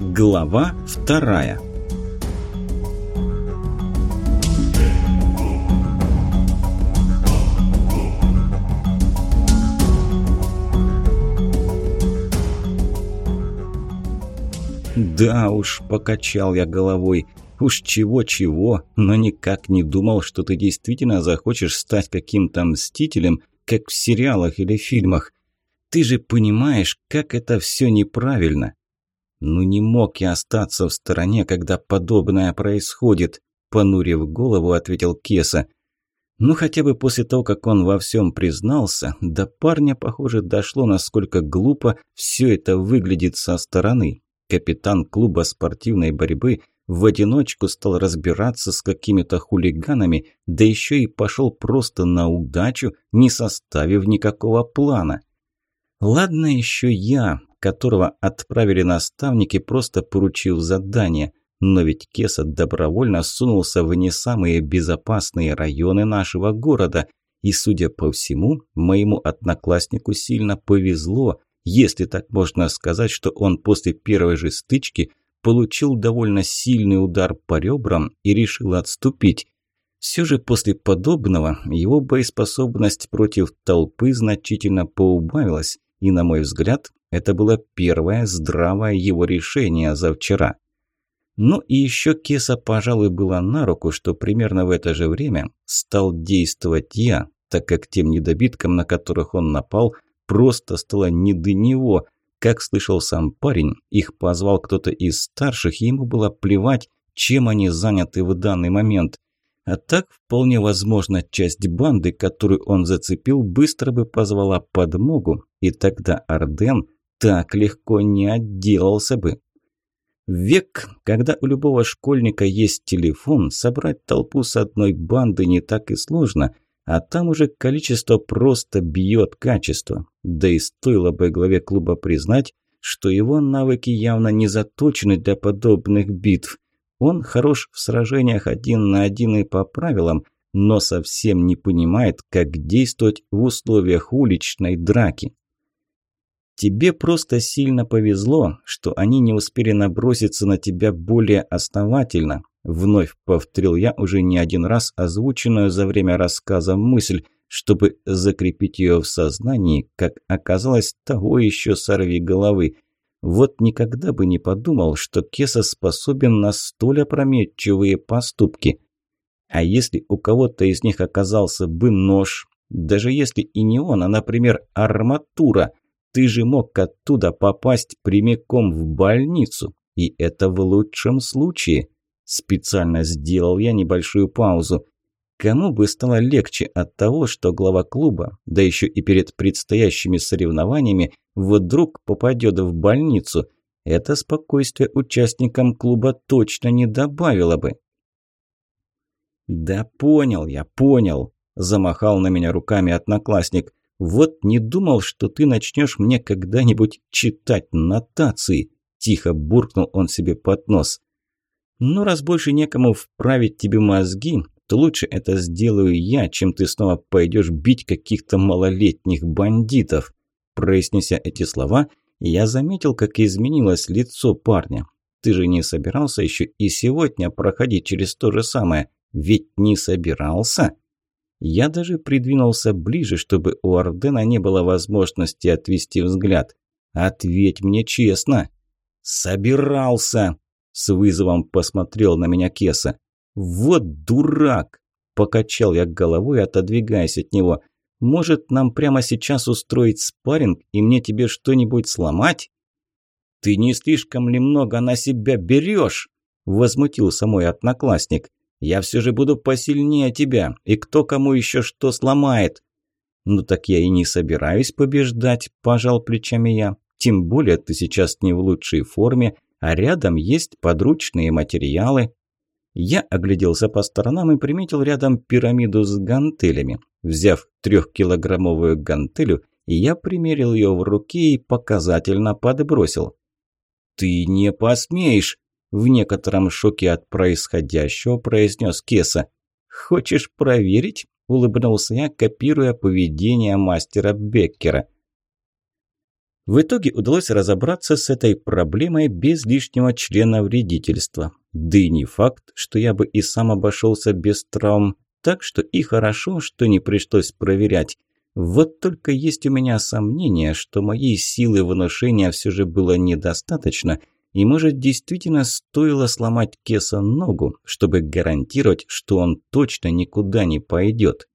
Глава вторая Да уж, покачал я головой. Уж чего-чего, но никак не думал, что ты действительно захочешь стать каким-то мстителем, как в сериалах или фильмах. Ты же понимаешь, как это все неправильно. Ну не мог я остаться в стороне, когда подобное происходит, понурив голову, ответил Кеса. Ну хотя бы после того, как он во всем признался, до парня, похоже, дошло, насколько глупо все это выглядит со стороны. Капитан клуба спортивной борьбы в одиночку стал разбираться с какими-то хулиганами, да еще и пошел просто на удачу, не составив никакого плана. Ладно еще я, которого отправили наставники, просто поручив задание. Но ведь Кеса добровольно сунулся в не самые безопасные районы нашего города. И, судя по всему, моему однокласснику сильно повезло, если так можно сказать, что он после первой же стычки получил довольно сильный удар по ребрам и решил отступить. Все же после подобного его боеспособность против толпы значительно поубавилась, и, на мой взгляд, это было первое здравое его решение за вчера. Ну и еще Кеса, пожалуй, было на руку, что примерно в это же время стал действовать я, так как тем недобиткам, на которых он напал, просто стало не до него. Как слышал сам парень, их позвал кто-то из старших, и ему было плевать, чем они заняты в данный момент. А так, вполне возможно, часть банды, которую он зацепил, быстро бы позвала подмогу, и тогда Арден так легко не отделался бы. век, когда у любого школьника есть телефон, собрать толпу с одной банды не так и сложно, а там уже количество просто бьет качество. Да и стоило бы главе клуба признать, что его навыки явно не заточены для подобных битв – он хорош в сражениях один на один и по правилам, но совсем не понимает, как действовать в условиях уличной драки. Тебе просто сильно повезло, что они не успели наброситься на тебя более основательно. Вновь повторил я уже не один раз озвученную за время рассказа мысль, чтобы закрепить ее в сознании, как оказалось, того еще сорви головы – вот никогда бы не подумал, что Кеса способен на столь опрометчивые поступки. А если у кого-то из них оказался бы нож, даже если и не он, а, например, арматура, ты же мог оттуда попасть прямиком в больницу, и это в лучшем случае. Специально сделал я небольшую паузу. Кому бы стало легче от того, что глава клуба, да еще и перед предстоящими соревнованиями, вдруг попадет в больницу? Это спокойствие участникам клуба точно не добавило бы. «Да понял я, понял», – замахал на меня руками одноклассник. «Вот не думал, что ты начнешь мне когда-нибудь читать нотации», – тихо буркнул он себе под нос. «Ну, раз больше некому вправить тебе мозги, то лучше это сделаю я, чем ты снова пойдешь бить каких-то малолетних бандитов». Произнеся эти слова, я заметил, как изменилось лицо парня. Ты же не собирался еще и сегодня проходить через то же самое, ведь не собирался? Я даже придвинулся ближе, чтобы у Ордена не было возможности отвести взгляд. Ответь мне честно. Собирался, с вызовом посмотрел на меня Кеса. «Вот дурак!» – покачал я головой, отодвигаясь от него. «Может, нам прямо сейчас устроить спарринг и мне тебе что-нибудь сломать?» «Ты не слишком ли много на себя берешь?» – возмутился мой одноклассник. «Я все же буду посильнее тебя, и кто кому еще что сломает?» «Ну так я и не собираюсь побеждать», – пожал плечами я. «Тем более ты сейчас не в лучшей форме, а рядом есть подручные материалы, я огляделся по сторонам и приметил рядом пирамиду с гантелями. Взяв трехкилограммовую гантелю, я примерил ее в руке и показательно подбросил. «Ты не посмеешь!» – в некотором шоке от происходящего произнес Кеса. «Хочешь проверить?» – улыбнулся я, копируя поведение мастера Беккера. В итоге удалось разобраться с этой проблемой без лишнего члена вредительства. Да и не факт, что я бы и сам обошелся без травм, так что и хорошо, что не пришлось проверять. Вот только есть у меня сомнение, что моей силы внушения все же было недостаточно, и может действительно стоило сломать Кеса ногу, чтобы гарантировать, что он точно никуда не пойдет.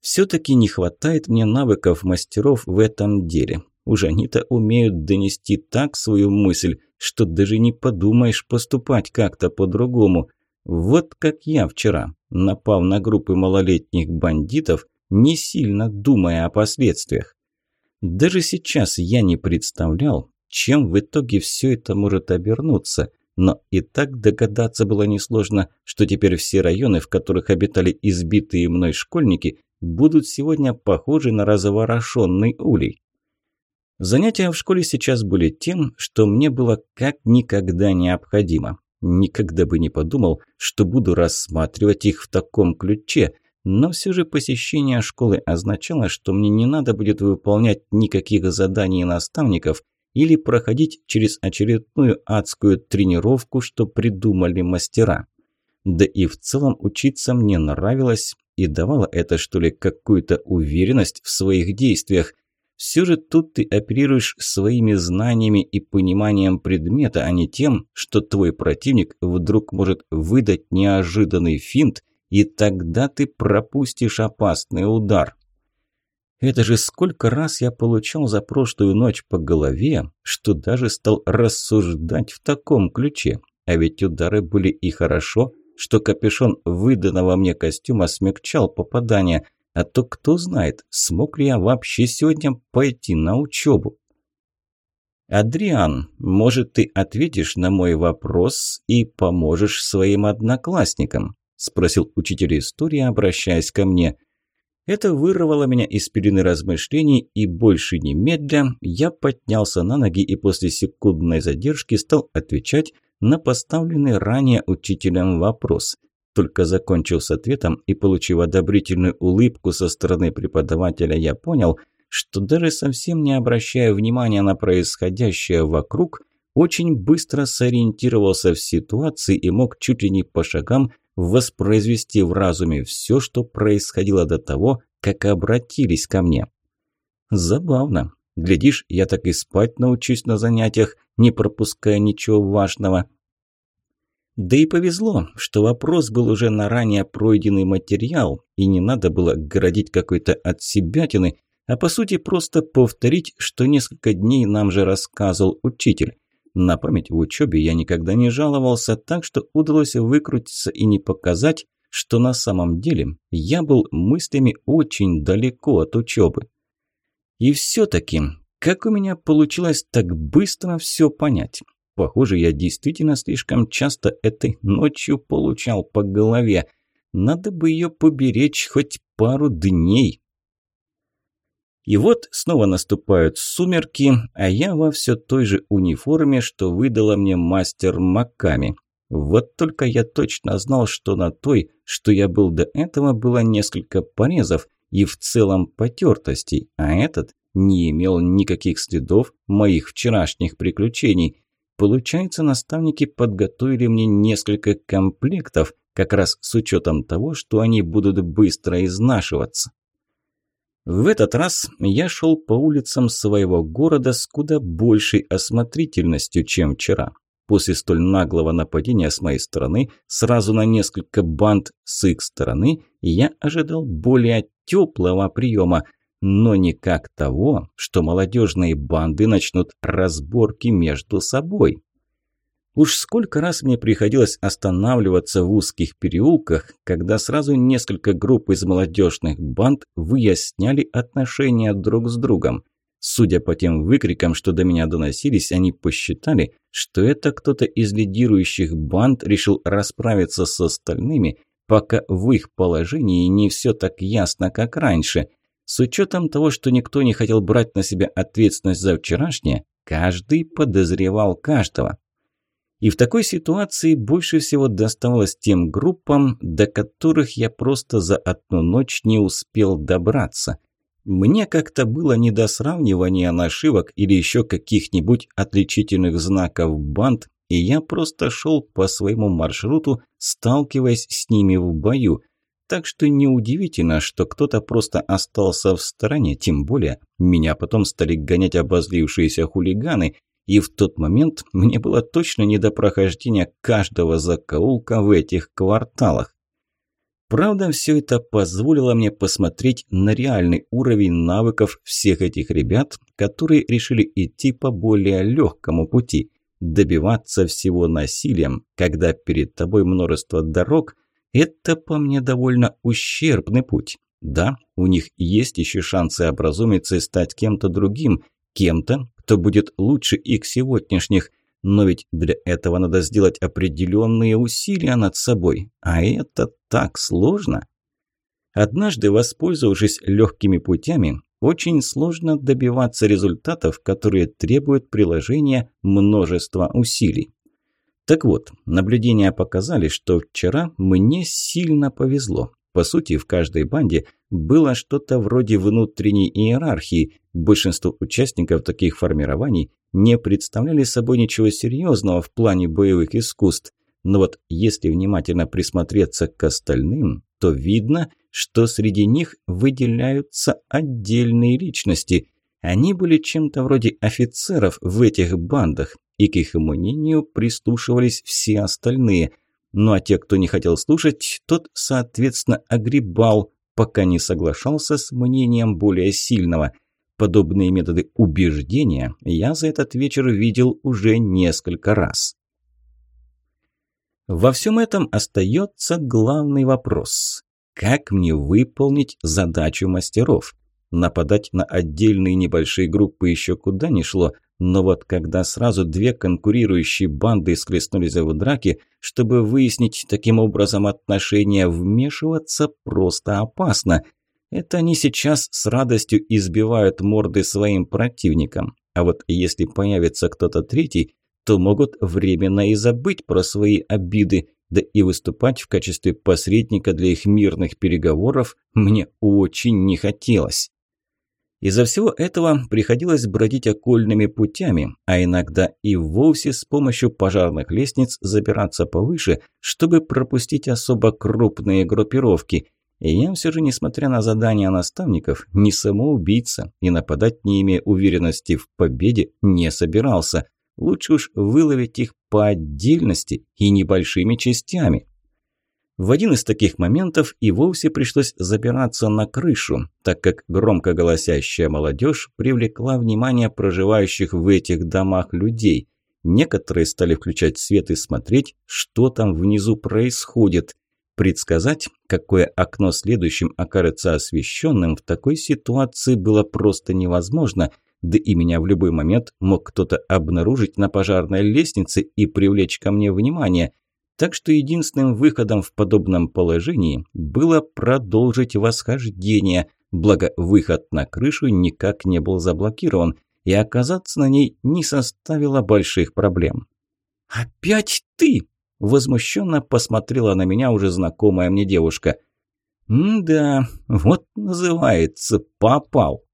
Все-таки не хватает мне навыков мастеров в этом деле. Уж они-то умеют донести так свою мысль, что даже не подумаешь поступать как-то по-другому. Вот как я вчера, напав на группы малолетних бандитов, не сильно думая о последствиях. Даже сейчас я не представлял, чем в итоге все это может обернуться, но и так догадаться было несложно, что теперь все районы, в которых обитали избитые мной школьники, будут сегодня похожи на разворошенный улей. Занятия в школе сейчас были тем, что мне было как никогда необходимо. Никогда бы не подумал, что буду рассматривать их в таком ключе, но все же посещение школы означало, что мне не надо будет выполнять никаких заданий наставников или проходить через очередную адскую тренировку, что придумали мастера. Да и в целом учиться мне нравилось, и давало это, что ли, какую-то уверенность в своих действиях. Все же тут ты оперируешь своими знаниями и пониманием предмета, а не тем, что твой противник вдруг может выдать неожиданный финт, и тогда ты пропустишь опасный удар. Это же сколько раз я получал за прошлую ночь по голове, что даже стал рассуждать в таком ключе. А ведь удары были и хорошо, что капюшон выданного мне костюма смягчал попадание, а то кто знает, смог ли я вообще сегодня пойти на учебу. «Адриан, может, ты ответишь на мой вопрос и поможешь своим одноклассникам?» – спросил учитель истории, обращаясь ко мне. Это вырвало меня из пелены размышлений, и больше немедля я поднялся на ноги и после секундной задержки стал отвечать на поставленный ранее учителем вопрос. Только закончил с ответом и, получив одобрительную улыбку со стороны преподавателя, я понял, что даже совсем не обращая внимания на происходящее вокруг, очень быстро сориентировался в ситуации и мог чуть ли не по шагам воспроизвести в разуме все, что происходило до того, как обратились ко мне. Забавно. Глядишь, я так и спать научусь на занятиях, не пропуская ничего важного. Да и повезло, что вопрос был уже на ранее пройденный материал, и не надо было городить какой-то от себятины, а по сути просто повторить, что несколько дней нам же рассказывал учитель. На память в учебе я никогда не жаловался, так что удалось выкрутиться и не показать, что на самом деле я был мыслями очень далеко от учебы. И все-таки, как у меня получилось так быстро все понять? Похоже, я действительно слишком часто этой ночью получал по голове. Надо бы ее поберечь хоть пару дней. И вот снова наступают сумерки, а я во все той же униформе, что выдала мне мастер Маками. Вот только я точно знал, что на той, что я был до этого, было несколько порезов и в целом потертостей, а этот не имел никаких следов моих вчерашних приключений. Получается, наставники подготовили мне несколько комплектов, как раз с учетом того, что они будут быстро изнашиваться. В этот раз я шел по улицам своего города с куда большей осмотрительностью, чем вчера. После столь наглого нападения с моей стороны, сразу на несколько банд с их стороны, я ожидал более теплого приема, но не как того, что молодежные банды начнут разборки между собой. Уж сколько раз мне приходилось останавливаться в узких переулках, когда сразу несколько групп из молодежных банд выясняли отношения друг с другом – Судя по тем выкрикам, что до меня доносились, они посчитали, что это кто-то из лидирующих банд решил расправиться с остальными, пока в их положении не все так ясно, как раньше. С учетом того, что никто не хотел брать на себя ответственность за вчерашнее, каждый подозревал каждого. И в такой ситуации больше всего доставалось тем группам, до которых я просто за одну ночь не успел добраться. Мне как-то было не до сравнивания нашивок или еще каких-нибудь отличительных знаков банд, и я просто шел по своему маршруту, сталкиваясь с ними в бою. Так что неудивительно, что кто-то просто остался в стороне, тем более меня потом стали гонять обозлившиеся хулиганы, и в тот момент мне было точно не до прохождения каждого закоулка в этих кварталах. Правда, все это позволило мне посмотреть на реальный уровень навыков всех этих ребят, которые решили идти по более легкому пути. Добиваться всего насилием, когда перед тобой множество дорог, это по мне довольно ущербный путь. Да, у них есть еще шансы образумиться и стать кем-то другим, кем-то, кто будет лучше их сегодняшних, но ведь для этого надо сделать определенные усилия над собой, а это так сложно. Однажды, воспользовавшись легкими путями, очень сложно добиваться результатов, которые требуют приложения множества усилий. Так вот, наблюдения показали, что вчера мне сильно повезло. По сути, в каждой банде было что-то вроде внутренней иерархии. Большинство участников таких формирований не представляли собой ничего серьезного в плане боевых искусств. Но вот если внимательно присмотреться к остальным, то видно, что среди них выделяются отдельные личности. Они были чем-то вроде офицеров в этих бандах, и к их мнению прислушивались все остальные – ну а те, кто не хотел слушать, тот, соответственно, огребал, пока не соглашался с мнением более сильного. Подобные методы убеждения я за этот вечер видел уже несколько раз. Во всем этом остается главный вопрос. Как мне выполнить задачу мастеров? Нападать на отдельные небольшие группы еще куда ни шло – но вот когда сразу две конкурирующие банды схлестнулись в драке, чтобы выяснить таким образом отношения, вмешиваться просто опасно. Это они сейчас с радостью избивают морды своим противникам. А вот если появится кто-то третий, то могут временно и забыть про свои обиды, да и выступать в качестве посредника для их мирных переговоров мне очень не хотелось. Из-за всего этого приходилось бродить окольными путями, а иногда и вовсе с помощью пожарных лестниц забираться повыше, чтобы пропустить особо крупные группировки. И я все же, несмотря на задания наставников, не самоубийца и нападать, не имея уверенности в победе, не собирался. Лучше уж выловить их по отдельности и небольшими частями. В один из таких моментов и вовсе пришлось забираться на крышу, так как громко голосящая молодежь привлекла внимание проживающих в этих домах людей. Некоторые стали включать свет и смотреть, что там внизу происходит. Предсказать, какое окно следующим окажется освещенным, в такой ситуации было просто невозможно, да и меня в любой момент мог кто-то обнаружить на пожарной лестнице и привлечь ко мне внимание – так что единственным выходом в подобном положении было продолжить восхождение, благо выход на крышу никак не был заблокирован, и оказаться на ней не составило больших проблем. «Опять ты?» – возмущенно посмотрела на меня уже знакомая мне девушка. «Да, вот называется, попал».